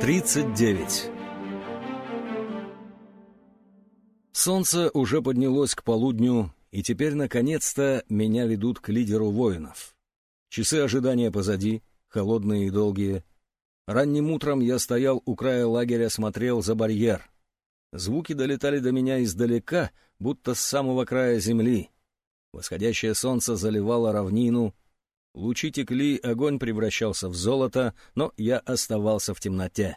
39 Солнце уже поднялось к полудню, и теперь, наконец-то, меня ведут к лидеру воинов. Часы ожидания позади, холодные и долгие. Ранним утром я стоял у края лагеря, смотрел за барьер. Звуки долетали до меня издалека, будто с самого края земли. Восходящее солнце заливало равнину, Лучи текли, огонь превращался в золото, но я оставался в темноте.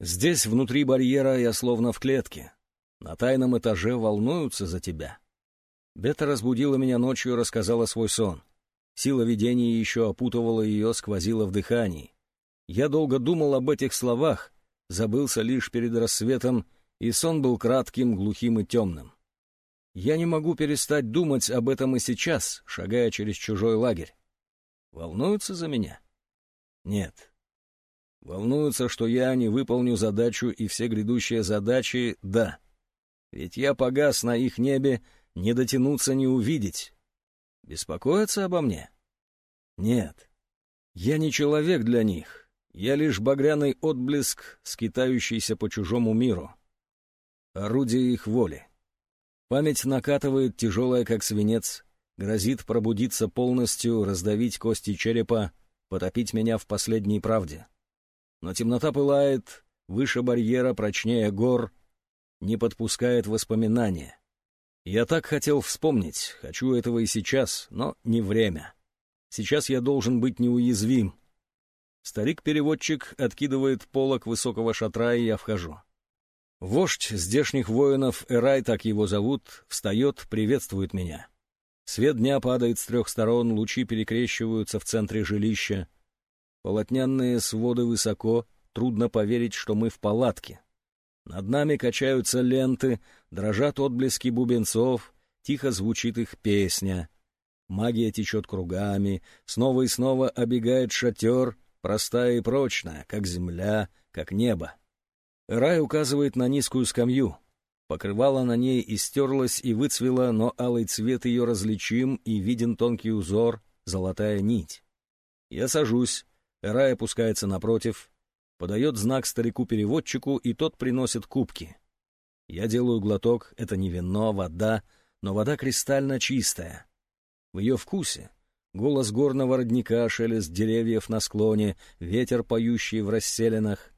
Здесь, внутри барьера, я словно в клетке. На тайном этаже волнуются за тебя. Бета разбудила меня ночью и рассказала свой сон. Сила видения еще опутывала ее, сквозила в дыхании. Я долго думал об этих словах, забылся лишь перед рассветом, и сон был кратким, глухим и темным. Я не могу перестать думать об этом и сейчас, шагая через чужой лагерь. Волнуются за меня? Нет. Волнуются, что я не выполню задачу и все грядущие задачи — да. Ведь я погас на их небе, не дотянуться, не увидеть. Беспокоятся обо мне? Нет. Я не человек для них. Я лишь багряный отблеск, скитающийся по чужому миру. Орудие их воли. Память накатывает, тяжелая, как свинец, грозит пробудиться полностью, раздавить кости черепа, потопить меня в последней правде. Но темнота пылает, выше барьера, прочнее гор, не подпускает воспоминания. Я так хотел вспомнить, хочу этого и сейчас, но не время. Сейчас я должен быть неуязвим. Старик-переводчик откидывает полок высокого шатра, и я вхожу. Вождь здешних воинов, Эрай, так его зовут, встает, приветствует меня. Свет дня падает с трех сторон, лучи перекрещиваются в центре жилища. Полотнянные своды высоко, трудно поверить, что мы в палатке. Над нами качаются ленты, дрожат отблески бубенцов, тихо звучит их песня. Магия течет кругами, снова и снова обегает шатер, простая и прочная, как земля, как небо. Рай указывает на низкую скамью. Покрывало на ней истерлось и выцвело, но алый цвет ее различим, и виден тонкий узор, золотая нить. Я сажусь, Эрай опускается напротив, подает знак старику-переводчику, и тот приносит кубки. Я делаю глоток, это не вино, вода, но вода кристально чистая. В ее вкусе голос горного родника, шелест деревьев на склоне, ветер, поющий в расселенах,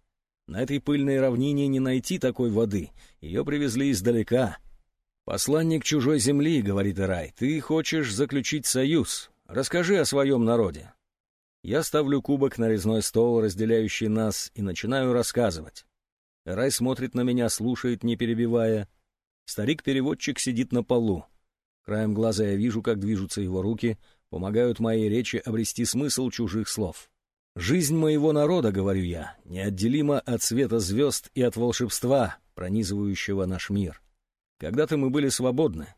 на этой пыльной равнине не найти такой воды. Ее привезли издалека. «Посланник чужой земли», — говорит Ирай, — «ты хочешь заключить союз. Расскажи о своем народе». Я ставлю кубок на резной стол, разделяющий нас, и начинаю рассказывать. Рай смотрит на меня, слушает, не перебивая. Старик-переводчик сидит на полу. Краем глаза я вижу, как движутся его руки, помогают моей речи обрести смысл чужих слов. «Жизнь моего народа, — говорю я, — неотделима от света звезд и от волшебства, пронизывающего наш мир. Когда-то мы были свободны,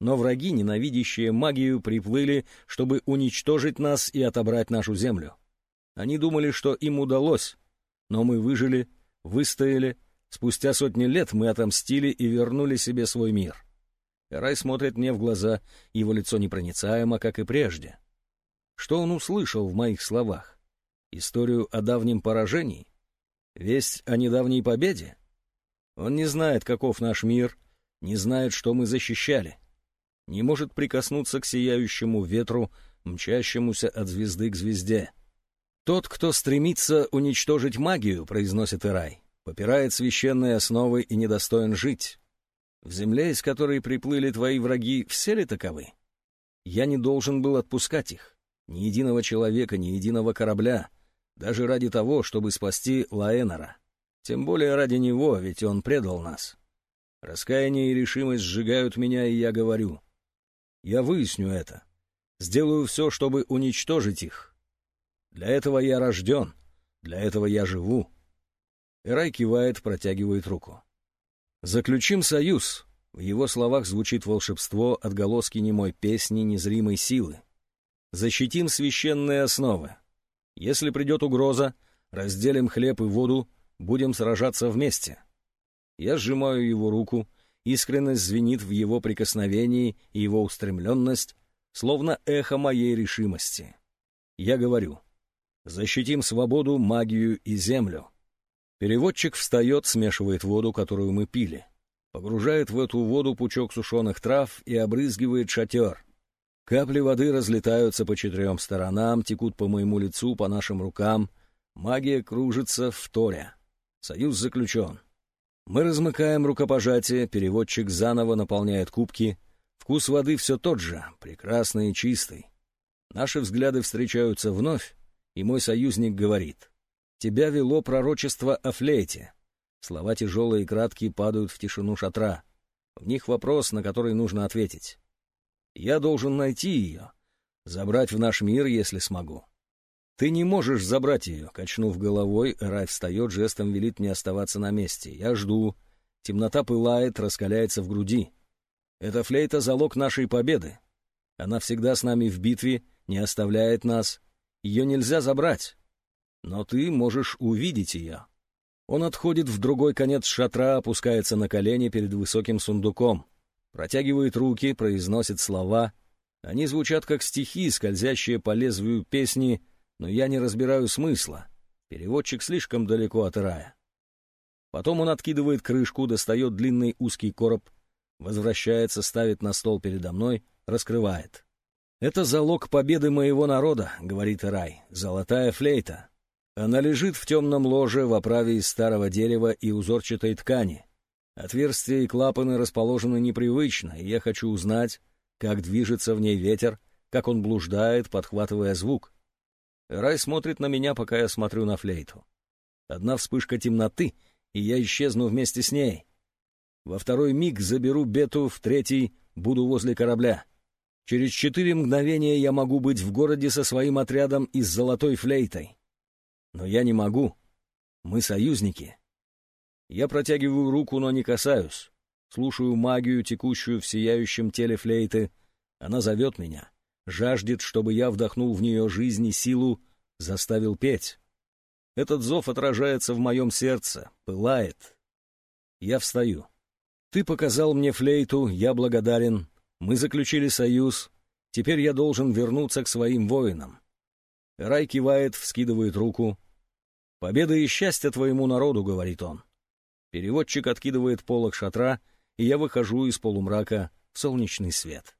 но враги, ненавидящие магию, приплыли, чтобы уничтожить нас и отобрать нашу землю. Они думали, что им удалось, но мы выжили, выстояли, спустя сотни лет мы отомстили и вернули себе свой мир. Рай смотрит мне в глаза, его лицо непроницаемо, как и прежде. Что он услышал в моих словах? Историю о давнем поражении? Весть о недавней победе? Он не знает, каков наш мир, не знает, что мы защищали. Не может прикоснуться к сияющему ветру, мчащемуся от звезды к звезде. «Тот, кто стремится уничтожить магию», — произносит Ирай, — «попирает священные основы и недостоин жить. В земле, из которой приплыли твои враги, все ли таковы? Я не должен был отпускать их. Ни единого человека, ни единого корабля даже ради того, чтобы спасти Лаэнора. Тем более ради него, ведь он предал нас. Раскаяние и решимость сжигают меня, и я говорю. Я выясню это. Сделаю все, чтобы уничтожить их. Для этого я рожден, для этого я живу. Эрай кивает, протягивает руку. «Заключим союз», в его словах звучит волшебство, отголоски немой песни, незримой силы. Защитим священные основы. Если придет угроза, разделим хлеб и воду, будем сражаться вместе. Я сжимаю его руку, искренность звенит в его прикосновении и его устремленность, словно эхо моей решимости. Я говорю, защитим свободу, магию и землю. Переводчик встает, смешивает воду, которую мы пили. Погружает в эту воду пучок сушеных трав и обрызгивает шатер. Капли воды разлетаются по четырем сторонам, текут по моему лицу, по нашим рукам. Магия кружится в торе. Союз заключен. Мы размыкаем рукопожатие, переводчик заново наполняет кубки. Вкус воды все тот же, прекрасный и чистый. Наши взгляды встречаются вновь, и мой союзник говорит. «Тебя вело пророчество о флейте». Слова тяжелые и краткие падают в тишину шатра. В них вопрос, на который нужно ответить. Я должен найти ее, забрать в наш мир, если смогу. Ты не можешь забрать ее, качнув головой, Рай встает, жестом велит мне оставаться на месте. Я жду. Темнота пылает, раскаляется в груди. Эта флейта — залог нашей победы. Она всегда с нами в битве, не оставляет нас. Ее нельзя забрать. Но ты можешь увидеть ее. Он отходит в другой конец шатра, опускается на колени перед высоким сундуком протягивает руки, произносит слова. Они звучат как стихи, скользящие по лезвию песни, но я не разбираю смысла. Переводчик слишком далеко от рая. Потом он откидывает крышку, достает длинный узкий короб, возвращается, ставит на стол передо мной, раскрывает. «Это залог победы моего народа», — говорит Рай, — «золотая флейта». Она лежит в темном ложе в оправе из старого дерева и узорчатой ткани. Отверстия и клапаны расположены непривычно, и я хочу узнать, как движется в ней ветер, как он блуждает, подхватывая звук. Рай смотрит на меня, пока я смотрю на флейту. Одна вспышка темноты, и я исчезну вместе с ней. Во второй миг заберу Бету, в третий буду возле корабля. Через четыре мгновения я могу быть в городе со своим отрядом и с золотой флейтой. Но я не могу. Мы союзники. Я протягиваю руку, но не касаюсь. Слушаю магию, текущую в сияющем теле флейты. Она зовет меня, жаждет, чтобы я вдохнул в нее жизнь и силу, заставил петь. Этот зов отражается в моем сердце, пылает. Я встаю. Ты показал мне флейту, я благодарен. Мы заключили союз. Теперь я должен вернуться к своим воинам. Рай кивает, вскидывает руку. «Победа и счастье твоему народу», — говорит он. Переводчик откидывает полог шатра, и я выхожу из полумрака в солнечный свет.